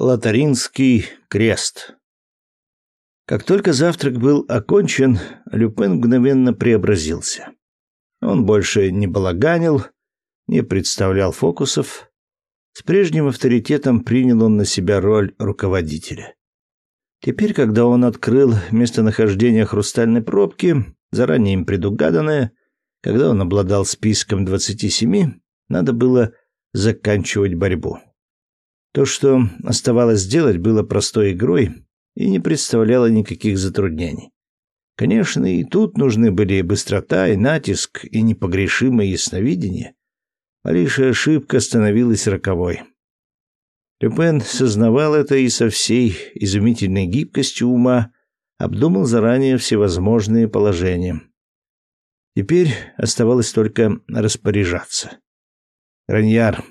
Лотаринский крест. Как только завтрак был окончен, Люпен мгновенно преобразился. Он больше не балаганил, не представлял фокусов. С прежним авторитетом принял он на себя роль руководителя. Теперь, когда он открыл местонахождение хрустальной пробки, заранее им предугаданное, когда он обладал списком 27, надо было заканчивать борьбу. То, что оставалось сделать, было простой игрой и не представляло никаких затруднений. Конечно, и тут нужны были быстрота и натиск, и непогрешимое ясновидение. Малейшая ошибка становилась роковой. Люпен сознавал это и со всей изумительной гибкостью ума обдумал заранее всевозможные положения. Теперь оставалось только распоряжаться. Раньяр,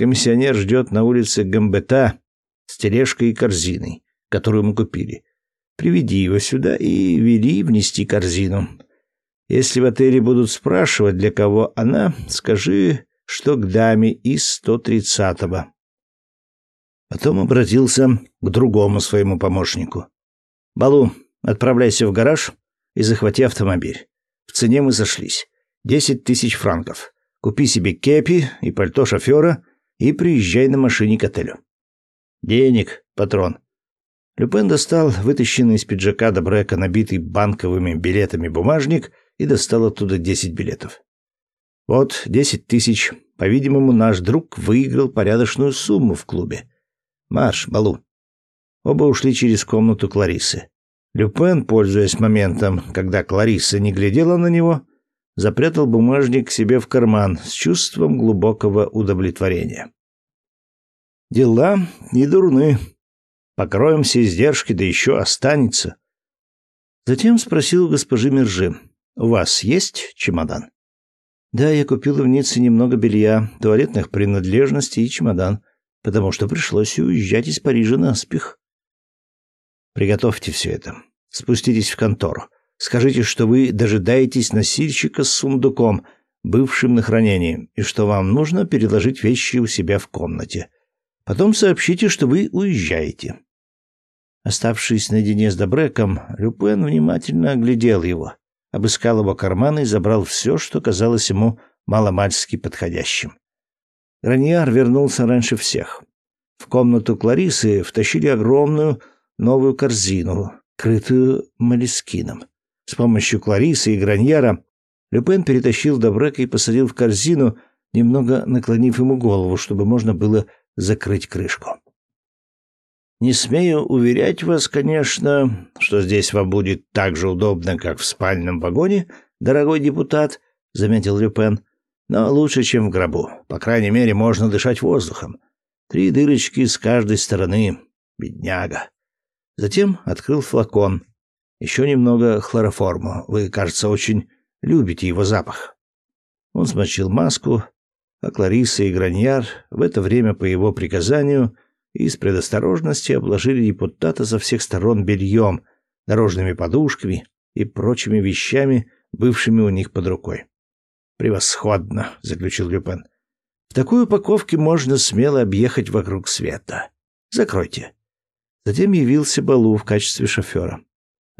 комиссионер ждет на улице Гамбета с тележкой и корзиной, которую мы купили. Приведи его сюда и вели внести корзину. Если в отеле будут спрашивать, для кого она, скажи, что к даме из 130-го. Потом обратился к другому своему помощнику. «Балу, отправляйся в гараж и захвати автомобиль. В цене мы сошлись. Десять тысяч франков. Купи себе кепи и пальто шофера и приезжай на машине к отелю». «Денег, патрон». Люпен достал вытащенный из пиджака Добрека набитый банковыми билетами бумажник и достал оттуда десять билетов. «Вот десять тысяч. По-видимому, наш друг выиграл порядочную сумму в клубе. Марш, Балу. Оба ушли через комнату Кларисы. Люпен, пользуясь моментом, когда Клариса не глядела на него, запрятал бумажник себе в карман с чувством глубокого удовлетворения. Дела не дурны. Покроем все издержки, да еще останется. Затем спросил госпожи Мержи: "У вас есть чемодан?" "Да, я купил в Ницце немного белья, туалетных принадлежностей и чемодан потому что пришлось уезжать из Парижа наспех. Приготовьте все это. Спуститесь в контору. Скажите, что вы дожидаетесь носильщика с сундуком, бывшим на хранении, и что вам нужно переложить вещи у себя в комнате. Потом сообщите, что вы уезжаете. Оставшись наедине с Добреком, Люпен внимательно оглядел его, обыскал его карманы и забрал все, что казалось ему маломальски подходящим. Раньяр вернулся раньше всех. В комнату Кларисы втащили огромную новую корзину, крытую молескином. С помощью Кларисы и Граньяра Люпен перетащил Добрека и посадил в корзину, немного наклонив ему голову, чтобы можно было закрыть крышку. Не смею уверять вас, конечно, что здесь вам будет так же удобно, как в спальном вагоне, дорогой депутат, заметил Люпен. Но лучше, чем в гробу. По крайней мере, можно дышать воздухом. Три дырочки с каждой стороны. Бедняга. Затем открыл флакон. Еще немного хлороформу. Вы, кажется, очень любите его запах. Он смочил маску, а Клариса и Граньяр в это время по его приказанию из предосторожности обложили депутата со всех сторон бельем, дорожными подушками и прочими вещами, бывшими у них под рукой. Превосходно, заключил Люпен. В такой упаковке можно смело объехать вокруг света. Закройте. Затем явился Балу в качестве шофера.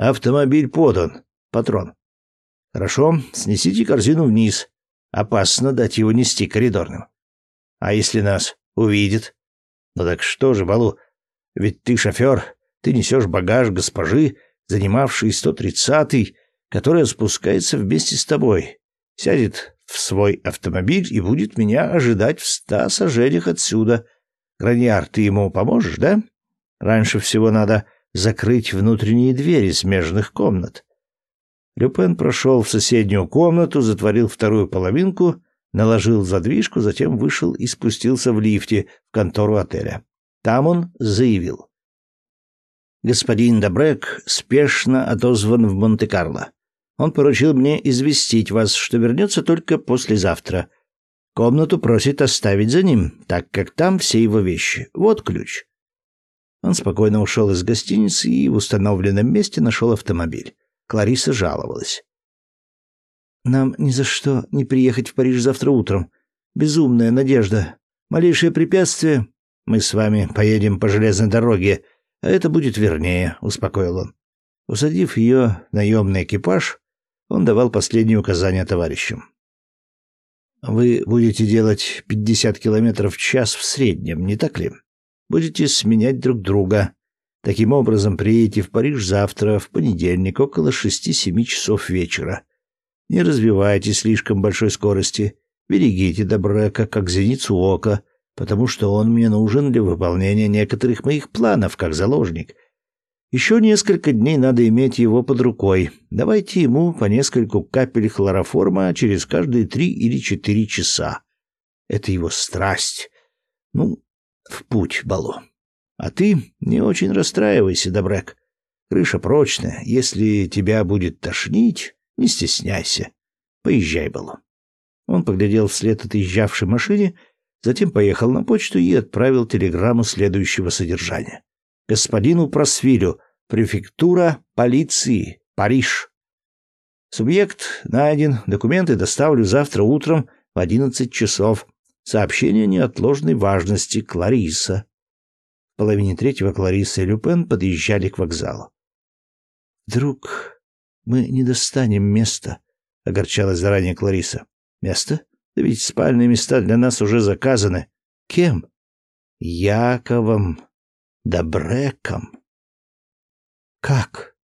Автомобиль подан. Патрон. Хорошо, снесите корзину вниз. Опасно дать его нести коридорным. А если нас увидит? Ну так что же, Балу, ведь ты шофер, ты несешь багаж госпожи, занимавшей 130-й, которая спускается вместе с тобой сядет в свой автомобиль и будет меня ожидать в ста сажениях отсюда. Граньяр, ты ему поможешь, да? Раньше всего надо закрыть внутренние двери смежных комнат. Люпен прошел в соседнюю комнату, затворил вторую половинку, наложил задвижку, затем вышел и спустился в лифте в контору отеля. Там он заявил. «Господин Добрек спешно отозван в Монте-Карло. Он поручил мне известить вас, что вернется только послезавтра. Комнату просит оставить за ним, так как там все его вещи. Вот ключ. Он спокойно ушел из гостиницы и в установленном месте нашел автомобиль. Клариса жаловалась. «Нам ни за что не приехать в Париж завтра утром. Безумная надежда. Малейшее препятствие...» Мы с вами поедем по железной дороге, а это будет вернее, успокоил он. Усадив ее в наемный экипаж, он давал последние указания товарищам. Вы будете делать 50 километров в час в среднем, не так ли? Будете сменять друг друга. Таким образом, приедете в Париж завтра, в понедельник, около 6-7 часов вечера. Не развивайте слишком большой скорости. Берегите Добрека, как зеницу ока, потому что он мне нужен для выполнения некоторых моих планов, как заложник. Еще несколько дней надо иметь его под рукой. Давайте ему по нескольку капель хлороформа через каждые три или четыре часа. Это его страсть. Ну, в путь, Балу. А ты не очень расстраивайся, Добрек. Крыша прочная. Если тебя будет тошнить, не стесняйся. Поезжай, Балу. Он поглядел вслед отъезжавшей машине, затем поехал на почту и отправил телеграмму следующего содержания господину Просвилю, префектура полиции, Париж. Субъект найден, документы доставлю завтра утром в одиннадцать часов. Сообщение неотложной важности, Клариса. В половине третьего Клариса и Люпен подъезжали к вокзалу. «Вдруг мы не достанем места?» — огорчалась заранее Клариса. «Место? Да ведь спальные места для нас уже заказаны. Кем?» «Яковом Добреком. Как?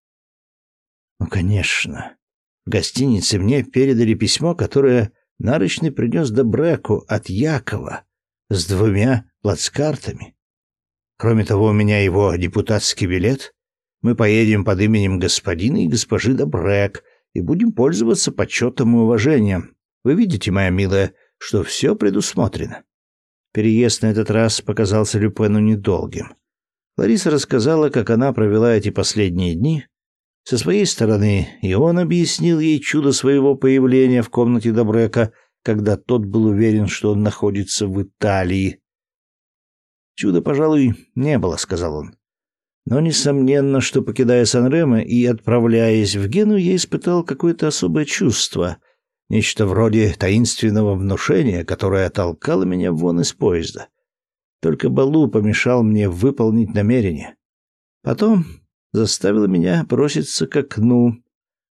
Ну, конечно. В гостинице мне передали письмо, которое нарочный принес Добреку от Якова с двумя плацкартами. Кроме того, у меня его депутатский билет. Мы поедем под именем господина и госпожи Добрек и будем пользоваться почетом и уважением. Вы видите, моя милая, что все предусмотрено. Переезд на этот раз показался Люпену недолгим. Лариса рассказала, как она провела эти последние дни. Со своей стороны и он объяснил ей чудо своего появления в комнате Добрека, когда тот был уверен, что он находится в Италии. «Чуда, пожалуй, не было», — сказал он. Но несомненно, что, покидая Сан-Ремо и отправляясь в Гену, я испытал какое-то особое чувство, нечто вроде таинственного внушения, которое толкало меня вон из поезда. Только Балу помешал мне выполнить намерение. Потом заставил меня броситься к окну,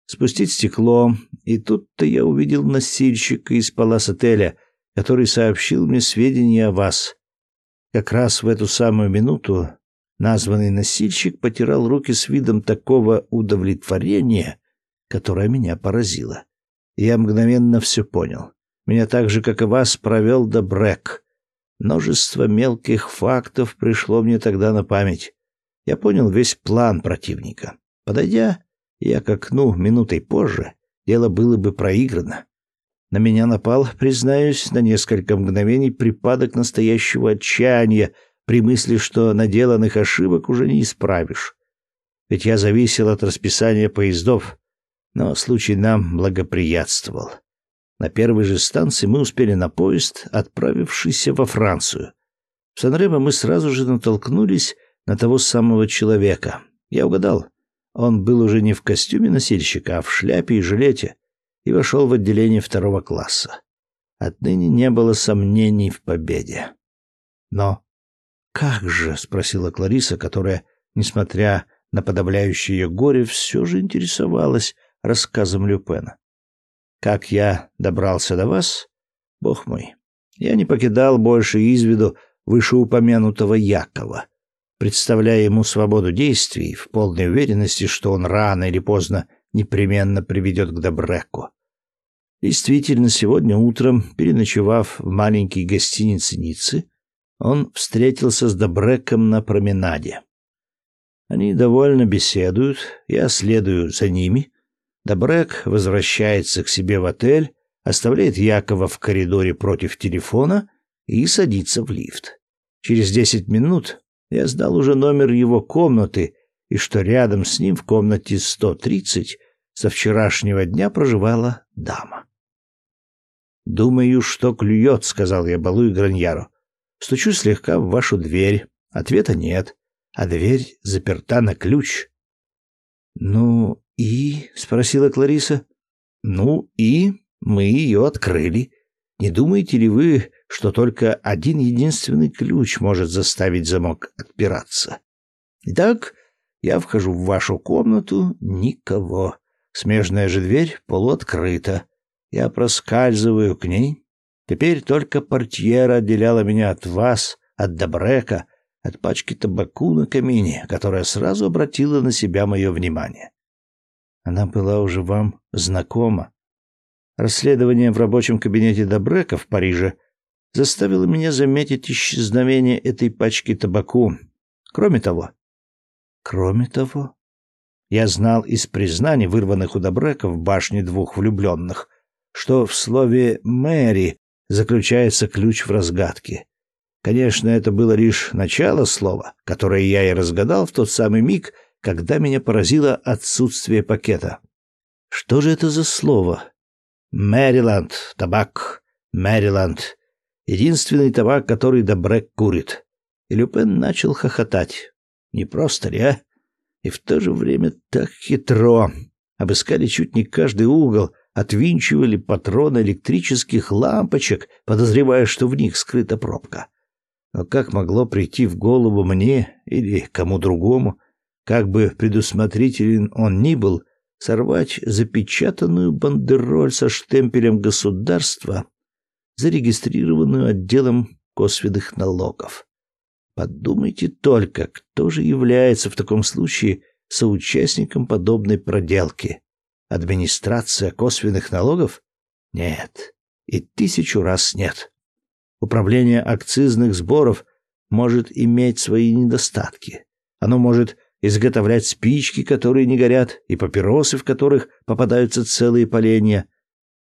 спустить стекло, и тут-то я увидел носильщика из палас-отеля, который сообщил мне сведения о вас. Как раз в эту самую минуту названный носильщик потирал руки с видом такого удовлетворения, которое меня поразило. Я мгновенно все понял. Меня так же, как и вас, провел Добрек. Множество мелких фактов пришло мне тогда на память. Я понял весь план противника. Подойдя, я к окну минутой позже, дело было бы проиграно. На меня напал, признаюсь, на несколько мгновений припадок настоящего отчаяния при мысли, что наделанных ошибок уже не исправишь. Ведь я зависел от расписания поездов, но случай нам благоприятствовал. На первой же станции мы успели на поезд, отправившийся во Францию. В Санремо мы сразу же натолкнулись на того самого человека. Я угадал. Он был уже не в костюме носильщика, а в шляпе и жилете, и вошел в отделение второго класса. Отныне не было сомнений в победе. Но как же, спросила Клариса, которая, несмотря на подавляющее ее горе, все же интересовалась рассказом Люпена. Как я добрался до вас, бог мой, я не покидал больше из виду вышеупомянутого Якова, представляя ему свободу действий в полной уверенности, что он рано или поздно непременно приведет к Добреку. Действительно, сегодня утром, переночевав в маленькой гостинице Ниццы, он встретился с Добреком на променаде. Они довольно беседуют, я следую за ними, Добрек возвращается к себе в отель, оставляет Якова в коридоре против телефона и садится в лифт. Через десять минут я сдал уже номер его комнаты, и что рядом с ним в комнате 130 со вчерашнего дня проживала дама. «Думаю, что клюет», — сказал я Балу и Граньяру. «Стучу слегка в вашу дверь. Ответа нет, а дверь заперта на ключ». «Ну, «И?» — спросила Клариса. «Ну и мы ее открыли. Не думаете ли вы, что только один единственный ключ может заставить замок отпираться. Итак, я вхожу в вашу комнату, никого. Смежная же дверь полуоткрыта. Я проскальзываю к ней. Теперь только портьера отделяла меня от вас, от Добрека, от пачки табаку на камине, которая сразу обратила на себя мое внимание. Она была уже вам знакома. Расследование в рабочем кабинете Добрека в Париже заставило меня заметить исчезновение этой пачки табаку. Кроме того, кроме того, я знал из признаний, вырванных у Добрека в башне двух влюбленных, что в слове «Мэри» заключается ключ в разгадке. Конечно, это было лишь начало слова, которое я и разгадал в тот самый миг, когда меня поразило отсутствие пакета. Что же это за слово? Мэриленд, табак, Мэриленд. Единственный табак, который Добрек курит. И Люпен начал хохотать. Не просто ли, а? И в то же время так хитро. Обыскали чуть не каждый угол, отвинчивали патроны электрических лампочек, подозревая, что в них скрыта пробка. Но как могло прийти в голову мне или кому другому, как бы предусмотрителен он ни был, сорвать запечатанную бандероль со штемпелем государства, зарегистрированную отделом косвенных налогов. Подумайте только, кто же является в таком случае соучастником подобной проделки? Администрация косвенных налогов? Нет. И тысячу раз нет. Управление акцизных сборов может иметь свои недостатки. Оно может изготовлять спички, которые не горят, и папиросы, в которых попадаются целые поленья.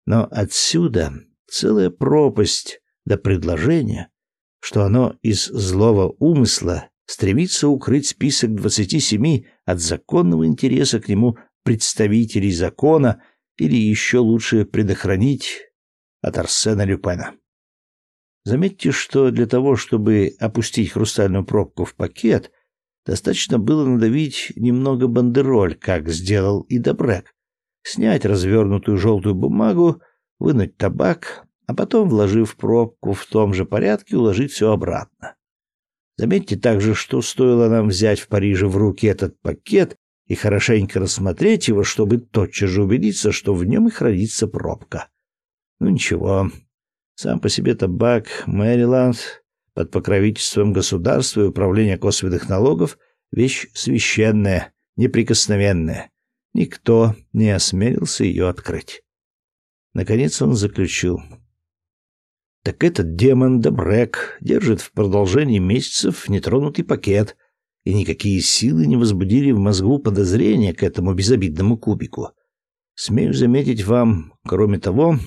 Но отсюда целая пропасть до предложения, что оно из злого умысла стремится укрыть список двадцати семи от законного интереса к нему представителей закона или еще лучше предохранить от Арсена Люпена. Заметьте, что для того, чтобы опустить хрустальную пробку в пакет, достаточно было надавить немного бандероль, как сделал и Добрек, снять развернутую желтую бумагу, вынуть табак, а потом, вложив пробку в том же порядке, уложить все обратно. Заметьте также, что стоило нам взять в Париже в руки этот пакет и хорошенько рассмотреть его, чтобы тотчас же убедиться, что в нем и хранится пробка. Ну ничего, сам по себе табак Мэриленд под покровительством государства и управления косвенных налогов вещь священная, неприкосновенная. Никто не осмелился ее открыть. Наконец он заключил. Так этот демон Добрек держит в продолжении месяцев нетронутый пакет, и никакие силы не возбудили в мозгу подозрения к этому безобидному кубику. Смею заметить вам, кроме того,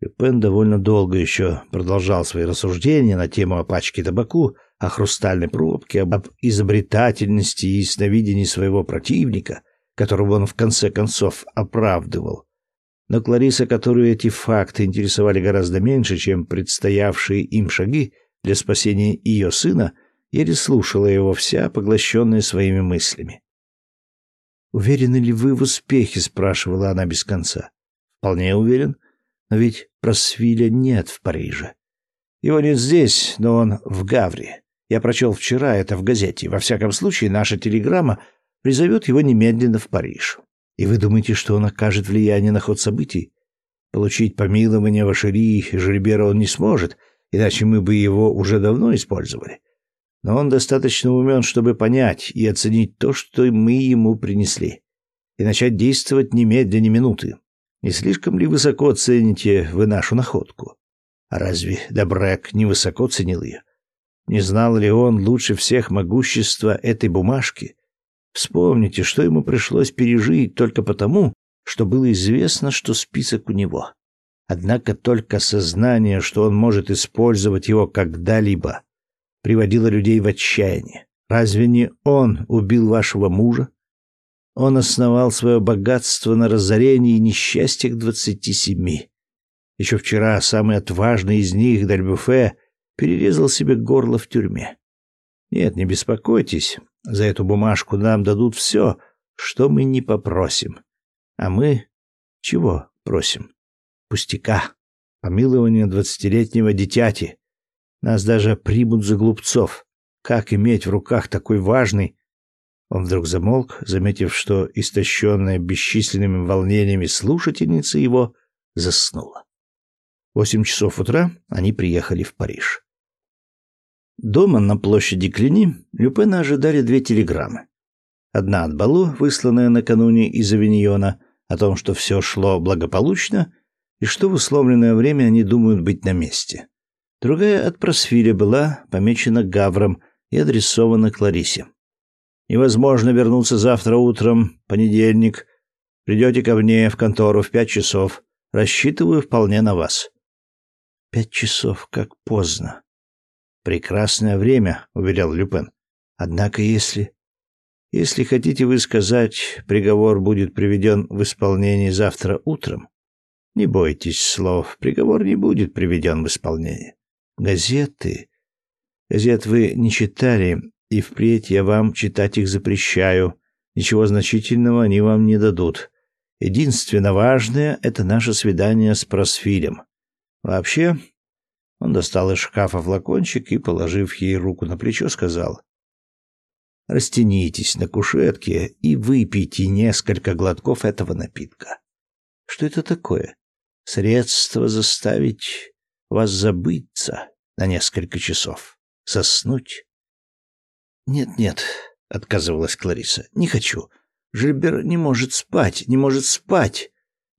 Люпен довольно долго еще продолжал свои рассуждения на тему о пачке табаку, о хрустальной пробке, об изобретательности и сновидении своего противника, которого он в конце концов оправдывал. Но Клариса, которую эти факты интересовали гораздо меньше, чем предстоявшие им шаги для спасения ее сына, еле слушала его вся, поглощенная своими мыслями. «Уверены ли вы в успехе?» — спрашивала она без конца. «Вполне уверен. Но ведь Просвиля нет в Париже. Его нет здесь, но он в Гавре. Я прочел вчера это в газете. Во всяком случае, наша телеграмма призовет его немедленно в Париж. И вы думаете, что он окажет влияние на ход событий? Получить помилование Вашери и Жильбера он не сможет, иначе мы бы его уже давно использовали. Но он достаточно умен, чтобы понять и оценить то, что мы ему принесли, и начать действовать немедленно минуты. Не слишком ли высоко цените вы нашу находку? А разве не высоко ценил ее? Не знал ли он лучше всех могущества этой бумажки? Вспомните, что ему пришлось пережить только потому, что было известно, что список у него. Однако только сознание, что он может использовать его когда-либо, приводило людей в отчаяние. Разве не он убил вашего мужа? Он основал свое богатство на разорении и несчастьях двадцати семи. Еще вчера самый отважный из них, Дальбюфе, перерезал себе горло в тюрьме. Нет, не беспокойтесь, за эту бумажку нам дадут все, что мы не попросим. А мы чего просим? Пустяка. помилование двадцатилетнего дитяти. Нас даже примут за глупцов. Как иметь в руках такой важный... Он вдруг замолк, заметив, что истощенная бесчисленными волнениями слушательница его заснула. восемь часов утра они приехали в Париж. Дома на площади Клини Люпена ожидали две телеграммы. Одна от Балу, высланная накануне из Авиньона, о том, что все шло благополучно и что в условленное время они думают быть на месте. Другая от Просфиля была помечена Гавром и адресована Кларисе. Невозможно вернуться завтра утром, понедельник. Придете ко мне в контору в пять часов. Рассчитываю вполне на вас. Пять часов, как поздно. Прекрасное время, уверял Люпен. Однако, если... Если хотите вы сказать, приговор будет приведен в исполнение завтра утром, не бойтесь слов, приговор не будет приведен в исполнение. Газеты... Газет вы не читали, и впредь я вам читать их запрещаю. Ничего значительного они вам не дадут. Единственно важное — это наше свидание с Просфилем. Вообще, он достал из шкафа флакончик и, положив ей руку на плечо, сказал, «Растянитесь на кушетке и выпейте несколько глотков этого напитка. Что это такое? Средство заставить вас забыться на несколько часов, заснуть?» «Нет-нет», — отказывалась Клариса, — «не хочу. Жильбер не может спать, не может спать,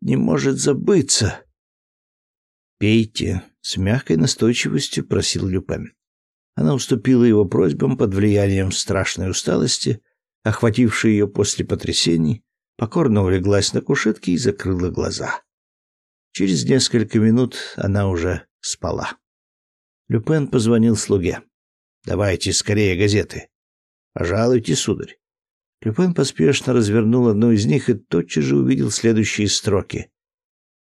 не может забыться». «Пейте», — с мягкой настойчивостью просил Люпен. Она уступила его просьбам под влиянием страшной усталости, охватившей ее после потрясений, покорно улеглась на кушетке и закрыла глаза. Через несколько минут она уже спала. Люпен позвонил слуге. «Давайте скорее газеты». «Пожалуйте, сударь». Люпен поспешно развернул одну из них и тотчас же увидел следующие строки.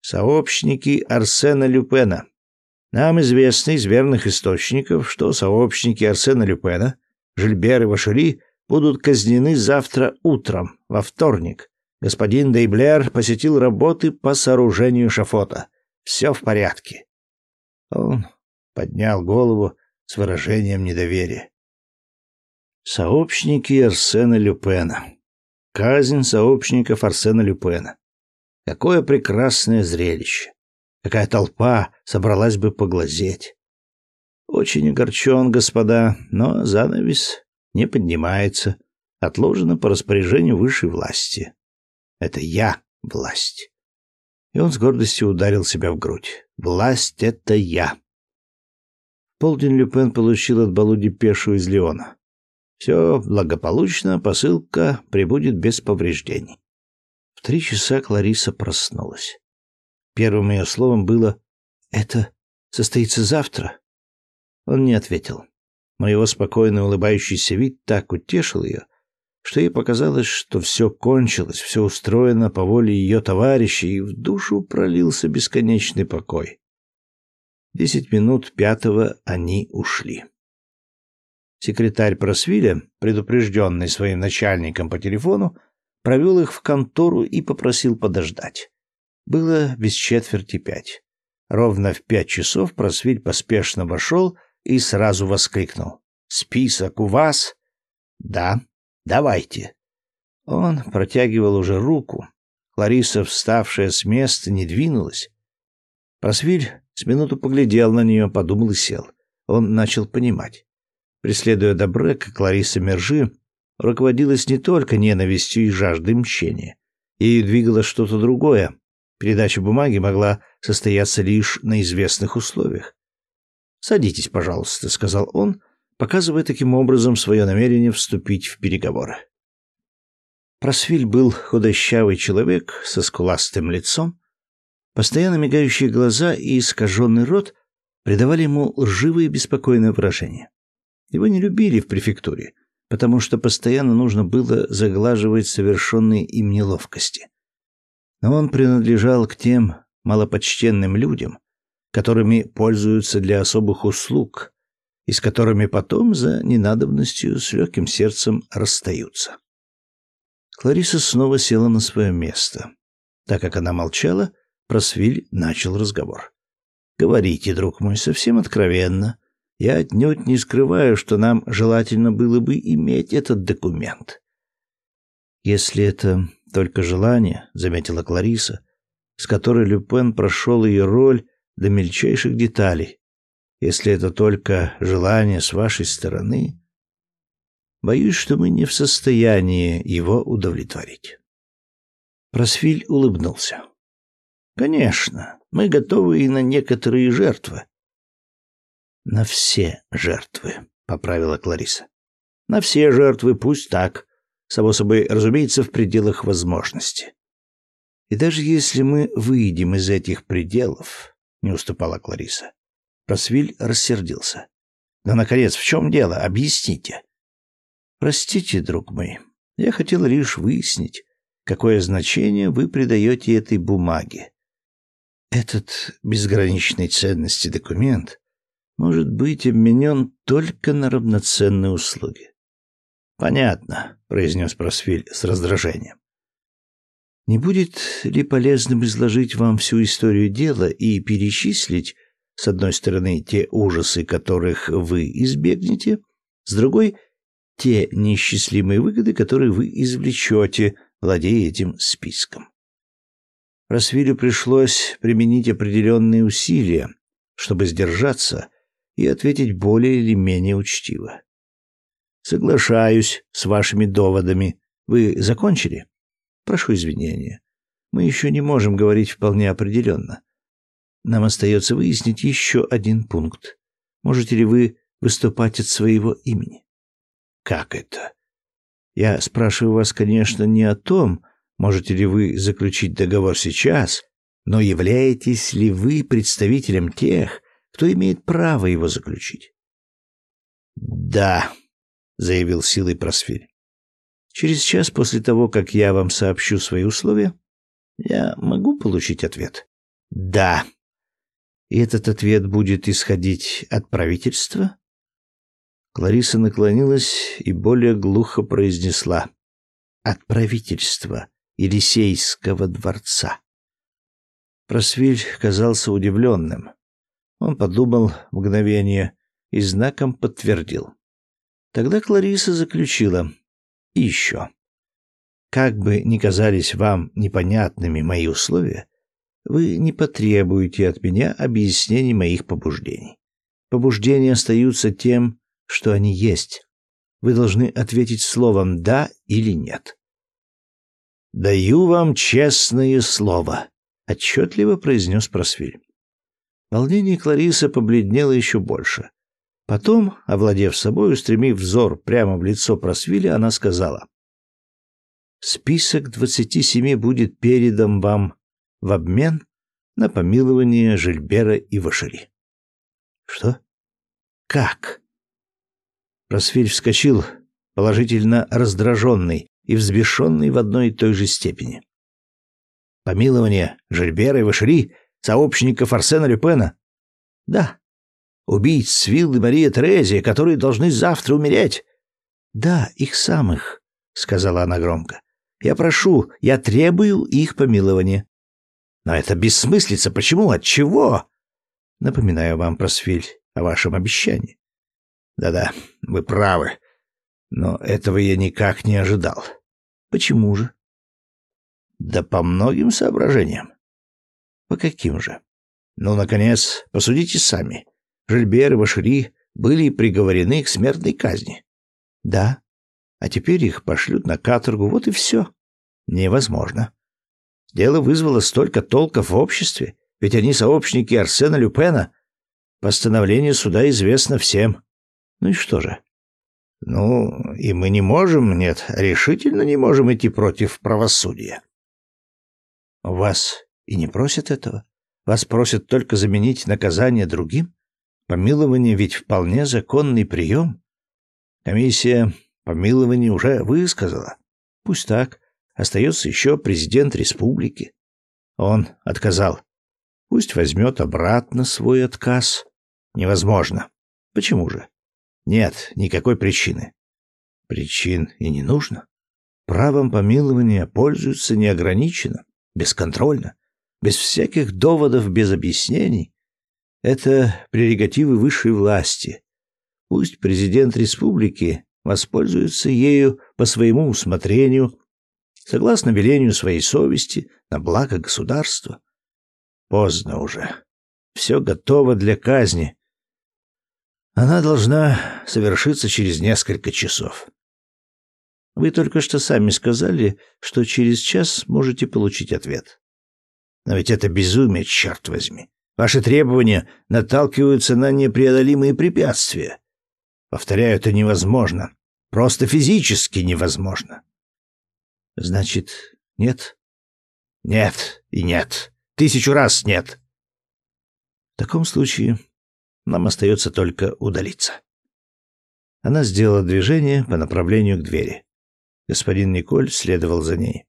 «Сообщники Арсена Люпена. Нам известно из верных источников, что сообщники Арсена Люпена, Жильбер и Вашери, будут казнены завтра утром, во вторник. Господин Дейблер посетил работы по сооружению шафота. Все в порядке». Он поднял голову с выражением недоверия. Сообщники Арсена Люпена. Казнь сообщников Арсена Люпена. Какое прекрасное зрелище. Какая толпа собралась бы поглазеть. Очень огорчен, господа, но занавес не поднимается. Отложено по распоряжению высшей власти. Это я власть. И он с гордостью ударил себя в грудь. Власть — это я. Полдень Люпен получил от Балу депешу из Леона. Все благополучно, посылка прибудет без повреждений. Три часа Клариса проснулась. Первым ее словом было «Это состоится завтра?» Он не ответил. Но его спокойно улыбающийся вид так утешил ее, что ей показалось, что все кончилось, все устроено по воле ее товарища, и в душу пролился бесконечный покой. Десять минут пятого они ушли. Секретарь Просвиля, предупрежденный своим начальником по телефону, провел их в контору и попросил подождать. Было без четверти пять. Ровно в пять часов Просвиль поспешно вошел и сразу воскликнул. «Список у вас?» «Да, давайте». Он протягивал уже руку. Лариса, вставшая с места, не двинулась. Просвиль с минуту поглядел на нее, подумал и сел. Он начал понимать. Преследуя Добрека, Клариса Мержи руководилась не только ненавистью и жаждой мщения. Ею двигало что-то другое. Передача бумаги могла состояться лишь на известных условиях. «Садитесь, пожалуйста», — сказал он, показывая таким образом свое намерение вступить в переговоры. Просвиль был худощавый человек со скуластым лицом. Постоянно мигающие глаза и искаженный рот придавали ему лживое и беспокойное выражение. Его не любили в префектуре, потому что постоянно нужно было заглаживать совершенные им неловкости. Но он принадлежал к тем малопочтенным людям, которыми пользуются для особых услуг и с которыми потом за ненадобностью с легким сердцем расстаются. Клариса снова села на свое место. Так как она молчала, Просвиль начал разговор. Говорите, друг мой, совсем откровенно. Я отнюдь не скрываю, что нам желательно было бы иметь этот документ. Если это только желание, заметила Клариса, с которой Люпен прошел ее роль до мельчайших деталей. Если это только желание с вашей стороны, боюсь, что мы не в состоянии его удовлетворить. Просвиль улыбнулся. Конечно, мы готовы и на некоторые жертвы. На все жертвы, поправила Клариса. На все жертвы, пусть так, само собой, разумеется, в пределах возможности. И даже если мы выйдем из этих пределов, не уступала Клариса. Просвиль рассердился. Да наконец, в чем дело? Объясните. Простите, друг мой. Я хотел лишь выяснить, какое значение вы придаете этой бумаге. Этот безграничной ценности документ может быть обменен только на равноценные услуги. Понятно, произнес Просвиль с раздражением. Не будет ли полезным изложить вам всю историю дела и перечислить, с одной стороны, те ужасы, которых вы избегнете, с другой — те неисчислимые выгоды, которые вы извлечете, владея этим списком? Просвилю пришлось применить определенные усилия, чтобы сдержаться и ответить более или менее учтиво. Соглашаюсь с вашими доводами. Вы закончили? Прошу извинения. Мы еще не можем говорить вполне определенно. Нам остается выяснить еще один пункт. Можете ли вы выступать от своего имени? Как это? Я спрашиваю вас, конечно, не о том, можете ли вы заключить договор сейчас, но являетесь ли вы представителем тех, кто имеет право его заключить. Да, заявил силой Просфирь. Через час после того, как я вам сообщу свои условия, я могу получить ответ. Да. И этот ответ будет исходить от правительства? Клариса наклонилась и более глухо произнесла: от правительства Елисейского дворца. Просвиль казался удивленным. Он подумал мгновение и знаком подтвердил. Тогда Клариса заключила. И еще. Как бы ни казались вам непонятными мои условия, вы не потребуете от меня объяснений моих побуждений. Побуждения остаются тем, что они есть. Вы должны ответить словом «да» или «нет». «Даю вам честное слово», — отчетливо произнес Просвиль. Волнение Кларисы побледнело еще больше. Потом, овладев собой, устремив взор прямо в лицо Просвиля, она сказала: "Список двадцати семи будет передан вам в обмен на помилование Жильбера и Вашери". Что? Как? Просвиль вскочил, положительно раздраженный и взбешенный в одной и той же степени. Помилование Жильбера и Вашери Сообщников Арсена Люпена? Да. Убийц Свилл и Мария Терезия, которые должны завтра умереть? Да, их самых, сказала она громко. Я прошу, я требую их помилования. Но это бессмыслица. Почему? От чего? Напоминаю вам, Просвиль, о вашем обещании. Да-да, вы правы. Но этого я никак не ожидал. Почему же? Да по многим соображениям. По каким же? Ну, наконец, посудите сами. Жильбер и Вашери были приговорены к смертной казни. Да. А теперь их пошлют на каторгу, вот и все. Невозможно. Дело вызвало столько толков в обществе, ведь они сообщники Арсена Люпена. Постановление суда известно всем. Ну и что же? Ну, и мы не можем, нет, решительно не можем идти против правосудия. У вас и не просят этого. Вас просят только заменить наказание другим. Помилование ведь вполне законный прием. Комиссия помилования уже высказала. Пусть так. Остается еще президент республики. Он отказал. Пусть возьмет обратно свой отказ. Невозможно. Почему же? Нет никакой причины. Причин и не нужно. Правом помилования пользуются неограниченно, бесконтрольно без всяких доводов, без объяснений. Это прерогативы высшей власти. Пусть президент республики воспользуется ею по своему усмотрению, согласно велению своей совести, на благо государства. Поздно уже. Все готово для казни. Она должна совершиться через несколько часов. Вы только что сами сказали, что через час можете получить ответ. Но ведь это безумие, черт возьми. Ваши требования наталкиваются на непреодолимые препятствия. Повторяю, это невозможно. Просто физически невозможно. Значит, нет? Нет и нет. Тысячу раз нет. В таком случае нам остается только удалиться. Она сделала движение по направлению к двери. Господин Николь следовал за ней.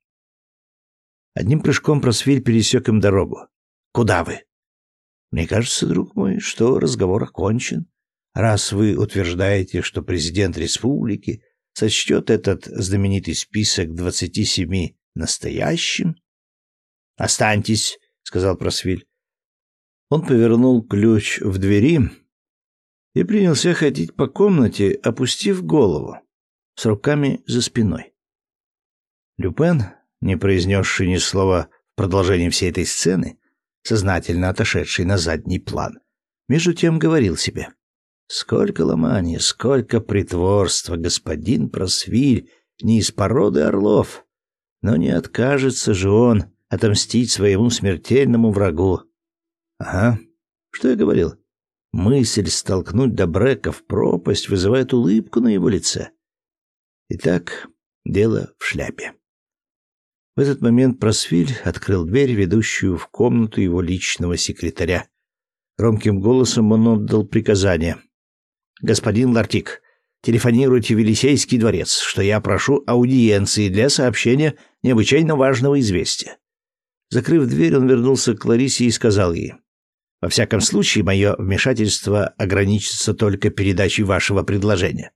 Одним прыжком Просвиль пересек им дорогу. «Куда вы?» «Мне кажется, друг мой, что разговор окончен. Раз вы утверждаете, что президент республики сочтет этот знаменитый список двадцати семи настоящим...» «Останьтесь», — сказал Просвиль. Он повернул ключ в двери и принялся ходить по комнате, опустив голову, с руками за спиной. Люпен, не произнесший ни слова в продолжении всей этой сцены, сознательно отошедший на задний план, между тем говорил себе: "Сколько ломания, сколько притворства, господин Просвиль, не из породы орлов, но не откажется же он отомстить своему смертельному врагу. Ага. Что я говорил? Мысль столкнуть Добрека в пропасть вызывает улыбку на его лице. Итак, дело в шляпе. В этот момент Просвиль открыл дверь, ведущую в комнату его личного секретаря. Громким голосом он отдал приказание. «Господин Лартик, телефонируйте в Елисейский дворец, что я прошу аудиенции для сообщения необычайно важного известия». Закрыв дверь, он вернулся к Ларисе и сказал ей. «Во всяком случае, мое вмешательство ограничится только передачей вашего предложения».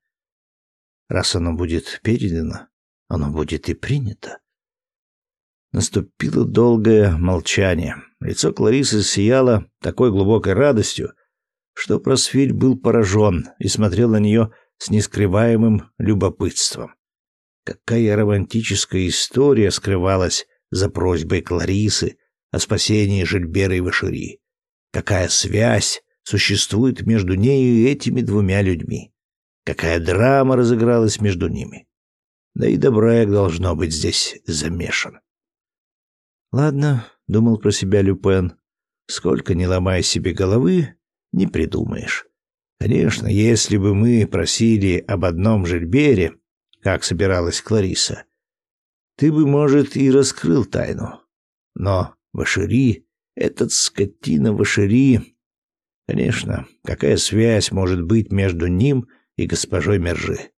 «Раз оно будет передано, оно будет и принято», Наступило долгое молчание. Лицо Кларисы сияло такой глубокой радостью, что Просфиль был поражен и смотрел на нее с нескрываемым любопытством. Какая романтическая история скрывалась за просьбой Кларисы о спасении Жильбера и Вашири. Какая связь существует между нею и этими двумя людьми. Какая драма разыгралась между ними. Да и Добряк должно быть здесь замешан. Ладно, думал про себя Люпен. Сколько не ломай себе головы, не придумаешь. Конечно, если бы мы просили об одном Жильбере, как собиралась Клариса, ты бы, может, и раскрыл тайну. Но Вашири, этот скотина Вашири... Конечно, какая связь может быть между ним и госпожой Мержи?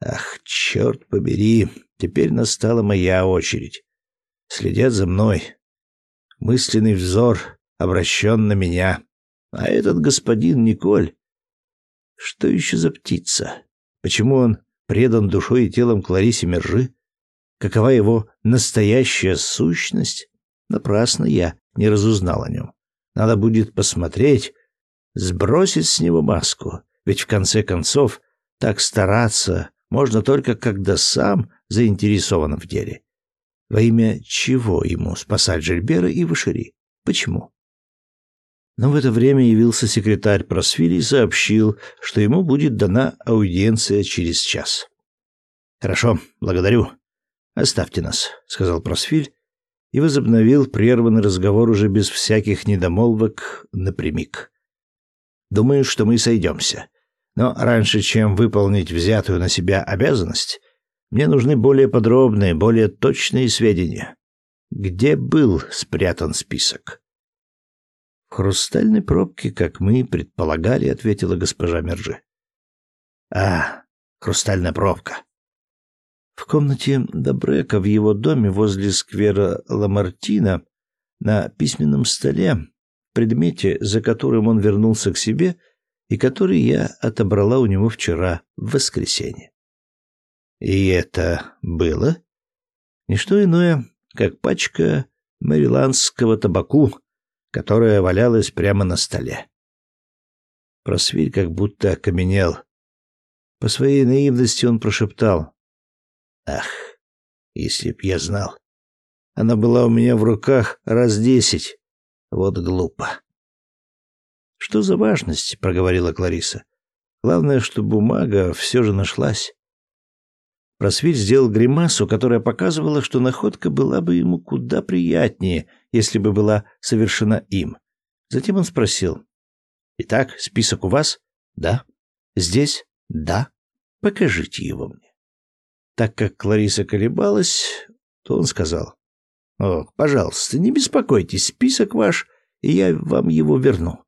Ах, черт побери, теперь настала моя очередь следят за мной. Мысленный взор обращен на меня. А этот господин Николь... Что еще за птица? Почему он предан душой и телом Кларисе Мержи? Какова его настоящая сущность? Напрасно я не разузнал о нем. Надо будет посмотреть, сбросить с него маску. Ведь в конце концов так стараться можно только когда сам заинтересован в деле. Во имя чего ему спасать Жильбера и Вашири? Почему? Но в это время явился секретарь Просвили и сообщил, что ему будет дана аудиенция через час. «Хорошо, благодарю. Оставьте нас», — сказал Просвиль и возобновил прерванный разговор уже без всяких недомолвок напрямик. «Думаю, что мы сойдемся. Но раньше, чем выполнить взятую на себя обязанность, мне нужны более подробные, более точные сведения. Где был спрятан список? В хрустальной пробке, как мы предполагали, ответила госпожа Мержи. А, хрустальная пробка. В комнате Добрека в его доме возле сквера Ламартина на письменном столе, предмете, за которым он вернулся к себе и который я отобрала у него вчера в воскресенье. И это было не что иное, как пачка мариландского табаку, которая валялась прямо на столе. Просвиль как будто окаменел. По своей наивности он прошептал. «Ах, если б я знал. Она была у меня в руках раз десять. Вот глупо». «Что за важность?» — проговорила Клариса. «Главное, что бумага все же нашлась». Просвиль сделал гримасу, которая показывала, что находка была бы ему куда приятнее, если бы была совершена им. Затем он спросил. «Итак, список у вас?» «Да». «Здесь?» «Да». «Покажите его мне». Так как Клариса колебалась, то он сказал. «О, пожалуйста, не беспокойтесь, список ваш, и я вам его верну.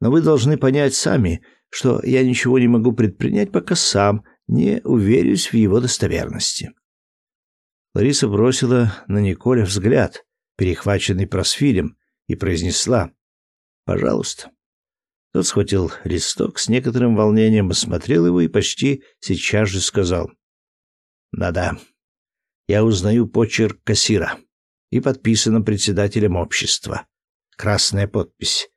Но вы должны понять сами, что я ничего не могу предпринять, пока сам не уверюсь в его достоверности. Лариса бросила на Николя взгляд, перехваченный просфилем, и произнесла «Пожалуйста». Тот схватил листок с некоторым волнением, осмотрел его и почти сейчас же сказал «Да-да, я узнаю почерк кассира и подписано председателем общества. Красная подпись.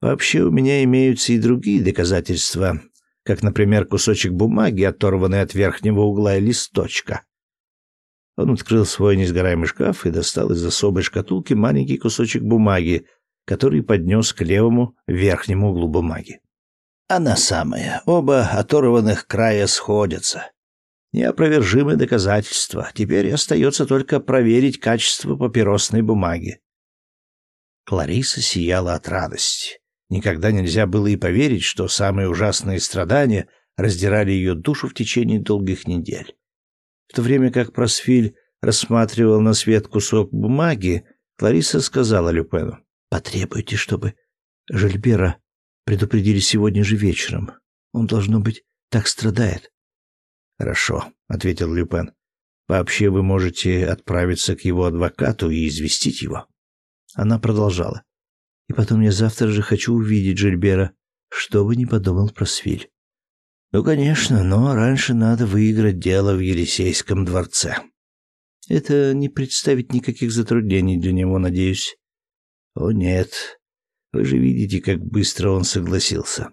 Вообще у меня имеются и другие доказательства, как, например, кусочек бумаги, оторванный от верхнего угла листочка. Он открыл свой несгораемый шкаф и достал из особой шкатулки маленький кусочек бумаги, который поднес к левому верхнему углу бумаги. Она самая. Оба оторванных края сходятся. Неопровержимые доказательства. Теперь остается только проверить качество папиросной бумаги. Клариса сияла от радости. Никогда нельзя было и поверить, что самые ужасные страдания раздирали ее душу в течение долгих недель. В то время как Просфиль рассматривал на свет кусок бумаги, Клариса сказала Люпену, «Потребуйте, чтобы Жильбера предупредили сегодня же вечером. Он, должно быть, так страдает». «Хорошо», — ответил Люпен. «Вообще вы можете отправиться к его адвокату и известить его». Она продолжала. И потом я завтра же хочу увидеть Жильбера, что бы ни подумал про Свиль. Ну, конечно, но раньше надо выиграть дело в Елисейском дворце. Это не представит никаких затруднений для него, надеюсь. О нет. Вы же видите, как быстро он согласился.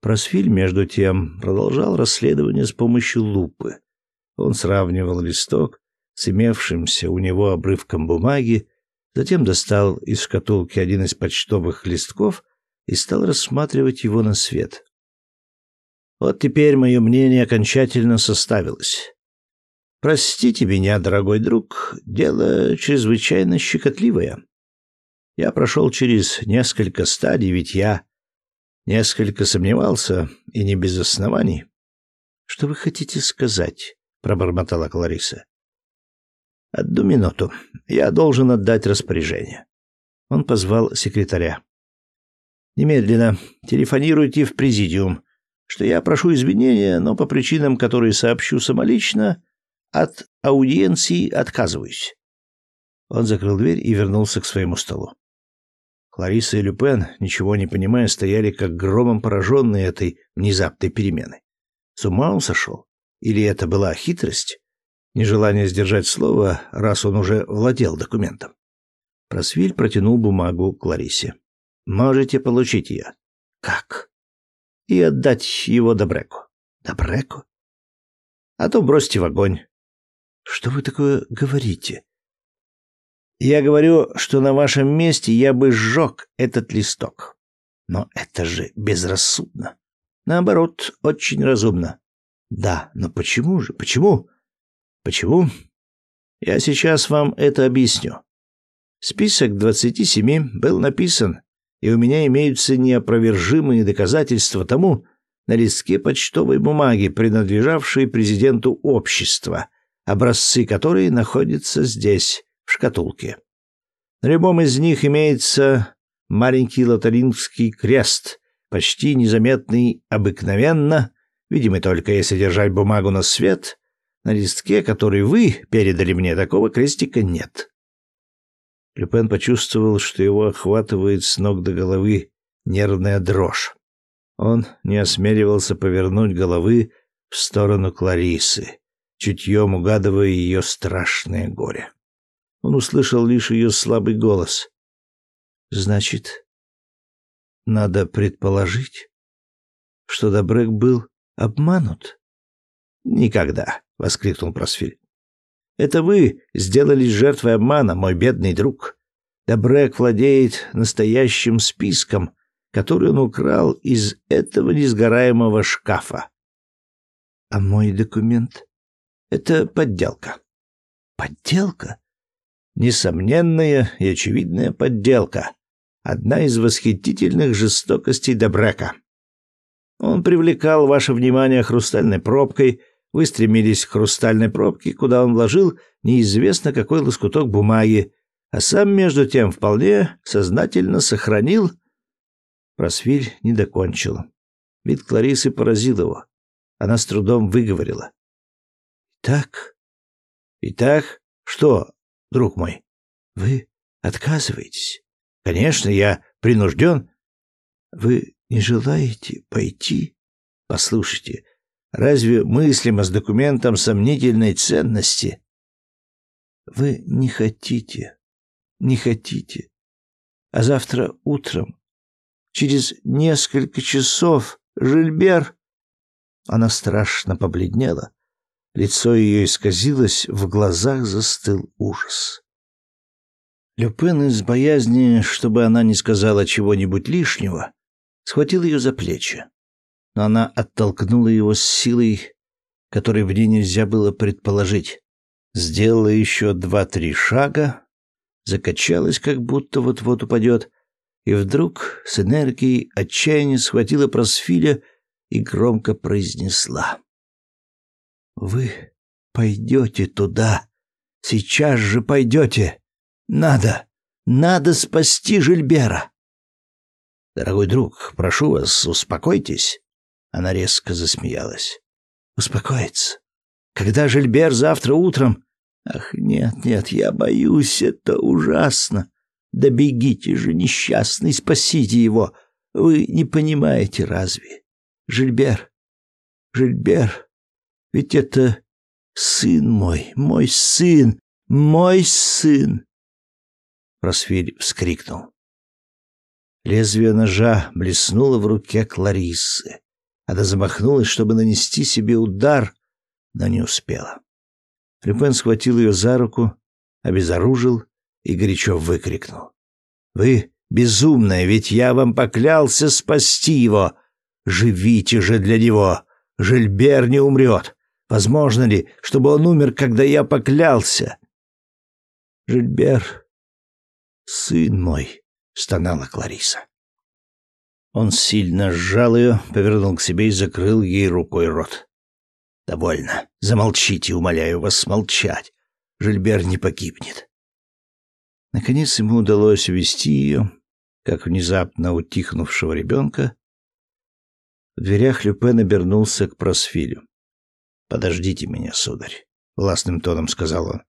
Просфиль, между тем, продолжал расследование с помощью лупы. Он сравнивал листок с имевшимся у него обрывком бумаги Затем достал из шкатулки один из почтовых листков и стал рассматривать его на свет. Вот теперь мое мнение окончательно составилось. Простите меня, дорогой друг, дело чрезвычайно щекотливое. Я прошел через несколько стадий, ведь я несколько сомневался, и не без оснований. Что вы хотите сказать? пробормотала Клариса. Одну минуту. Я должен отдать распоряжение. Он позвал секретаря. Немедленно телефонируйте в президиум, что я прошу извинения, но по причинам, которые сообщу самолично, от аудиенции отказываюсь. Он закрыл дверь и вернулся к своему столу. Клариса и Люпен, ничего не понимая, стояли как громом пораженные этой внезапной перемены. С ума он сошел? Или это была хитрость? Нежелание сдержать слово, раз он уже владел документом. Просвиль протянул бумагу Кларисе. «Можете получить ее». «Как?» «И отдать его Добреку». «Добреку?» «А то бросьте в огонь». «Что вы такое говорите?» «Я говорю, что на вашем месте я бы сжег этот листок. Но это же безрассудно. Наоборот, очень разумно». «Да, но почему же? Почему?» Почему? Я сейчас вам это объясню. Список 27 был написан, и у меня имеются неопровержимые доказательства тому на листке почтовой бумаги, принадлежавшей президенту общества, образцы которой находятся здесь, в шкатулке. На любом из них имеется маленький латаринский крест, почти незаметный обыкновенно, видимый только если держать бумагу на свет, на листке, который вы передали мне, такого крестика нет. Люпен почувствовал, что его охватывает с ног до головы нервная дрожь. Он не осмеливался повернуть головы в сторону Кларисы, чутьем угадывая ее страшное горе. Он услышал лишь ее слабый голос. «Значит, надо предположить, что Добрек был обманут. Никогда, воскликнул Просфиль. Это вы сделались жертвой обмана, мой бедный друг. Добрек владеет настоящим списком, который он украл из этого несгораемого шкафа. А мой документ это подделка. Подделка? Несомненная и очевидная подделка. Одна из восхитительных жестокостей Добрека. Он привлекал ваше внимание хрустальной пробкой, вы стремились к хрустальной пробке, куда он вложил неизвестно какой лоскуток бумаги, а сам между тем вполне сознательно сохранил Просвиль не докончил. Вид Кларисы поразил его. Она с трудом выговорила: "Так, итак, что, друг мой, вы отказываетесь? Конечно, я принужден. Вы не желаете пойти? Послушайте, разве мыслимо с документом сомнительной ценности? Вы не хотите, не хотите. А завтра утром, через несколько часов, Жильбер... Она страшно побледнела. Лицо ее исказилось, в глазах застыл ужас. Люпен из боязни, чтобы она не сказала чего-нибудь лишнего, схватил ее за плечи. Но она оттолкнула его с силой, которой в ней нельзя было предположить. Сделала еще два-три шага, закачалась, как будто вот-вот упадет, и вдруг с энергией отчаяния схватила Просфиля и громко произнесла. «Вы пойдете туда. Сейчас же пойдете. Надо, надо спасти Жильбера». «Дорогой друг, прошу вас, успокойтесь». Она резко засмеялась. «Успокоиться? Когда Жильбер завтра утром...» «Ах, нет, нет, я боюсь, это ужасно. Да бегите же, несчастный, спасите его. Вы не понимаете разве? Жильбер, Жильбер, ведь это сын мой, мой сын, мой сын. Просвирь вскрикнул. Лезвие ножа блеснуло в руке Клариссы. Она замахнулась, чтобы нанести себе удар, но не успела. Люпен схватил ее за руку, обезоружил и горячо выкрикнул. «Вы безумная, ведь я вам поклялся спасти его! Живите же для него! Жильбер не умрет! Возможно ли, чтобы он умер, когда я поклялся?» «Жильбер, сын мой!» — стонала Клариса. Он сильно сжал ее, повернул к себе и закрыл ей рукой рот. «Довольно. Замолчите, умоляю вас молчать. Жильбер не погибнет. Наконец ему удалось увести ее, как внезапно утихнувшего ребенка. В дверях Люпен обернулся к Просфилю. «Подождите меня, сударь», — властным тоном сказал он.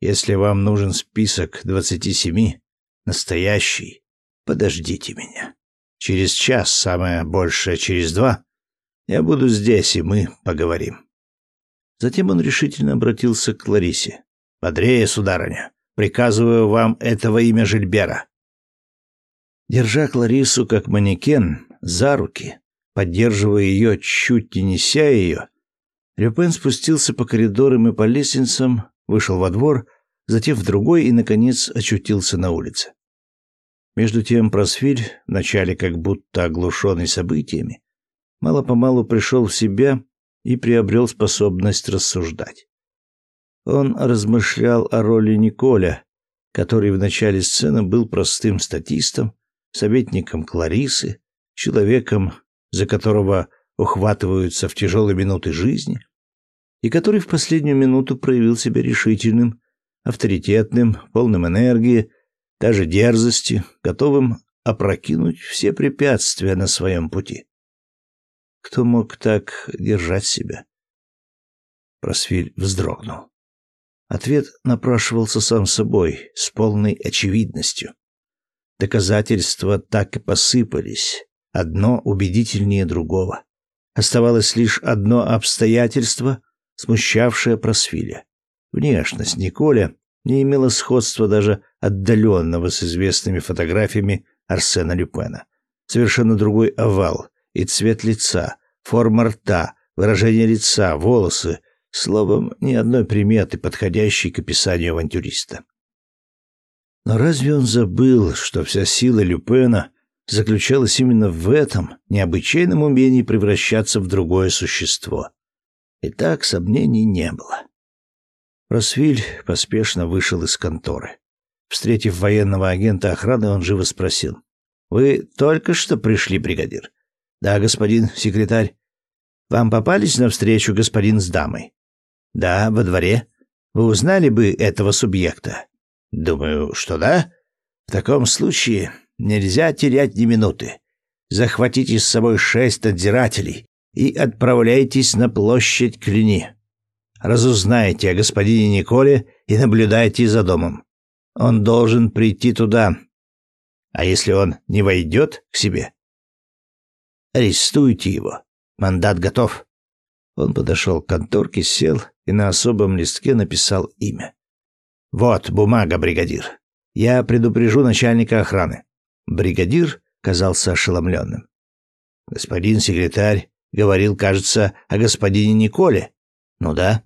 «Если вам нужен список двадцати семи, настоящий, подождите меня. Через час, самое большее через два, я буду здесь, и мы поговорим». Затем он решительно обратился к Ларисе. «Бодрее, сударыня. Приказываю вам этого имя Жильбера. Держа Кларису как манекен за руки, поддерживая ее, чуть не неся ее, Люпен спустился по коридорам и по лестницам, вышел во двор, затем в другой и, наконец, очутился на улице. Между тем Просфиль, вначале как будто оглушенный событиями, мало-помалу пришел в себя и приобрел способность рассуждать. Он размышлял о роли Николя, который в начале сцены был простым статистом, советником Кларисы, человеком, за которого ухватываются в тяжелые минуты жизни, и который в последнюю минуту проявил себя решительным, авторитетным, полным энергии, даже дерзости, готовым опрокинуть все препятствия на своем пути. Кто мог так держать себя? Просвиль вздрогнул. Ответ напрашивался сам собой, с полной очевидностью. Доказательства так и посыпались, одно убедительнее другого. Оставалось лишь одно обстоятельство, смущавшее Просфиля. Внешность Николя не имела сходства даже отдаленного с известными фотографиями Арсена Люпена. совершенно другой овал и цвет лица, форма рта, выражение лица, волосы, словом, ни одной приметы, подходящей к описанию авантюриста. Но разве он забыл, что вся сила Люпена заключалась именно в этом необычайном умении превращаться в другое существо? И так сомнений не было. Росвиль поспешно вышел из конторы. Встретив военного агента охраны, он живо спросил. «Вы только что пришли, бригадир?» «Да, господин секретарь». «Вам попались навстречу господин с дамой?» «Да, во дворе. Вы узнали бы этого субъекта?» «Думаю, что да. В таком случае нельзя терять ни минуты. Захватите с собой шесть надзирателей и отправляйтесь на площадь Клини. Разузнайте о господине Николе и наблюдайте за домом. Он должен прийти туда. А если он не войдет к себе? Арестуйте его. Мандат готов. Он подошел к конторке, сел и на особом листке написал имя. Вот бумага, бригадир. Я предупрежу начальника охраны. Бригадир казался ошеломленным. Господин секретарь говорил, кажется, о господине Николе. Ну да.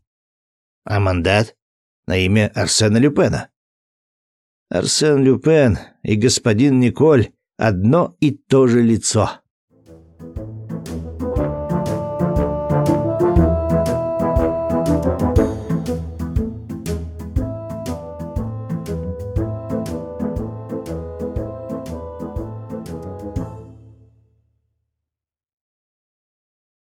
А мандат? На имя Арсена Люпена. Арсен Люпен и господин Николь одно и то же лицо.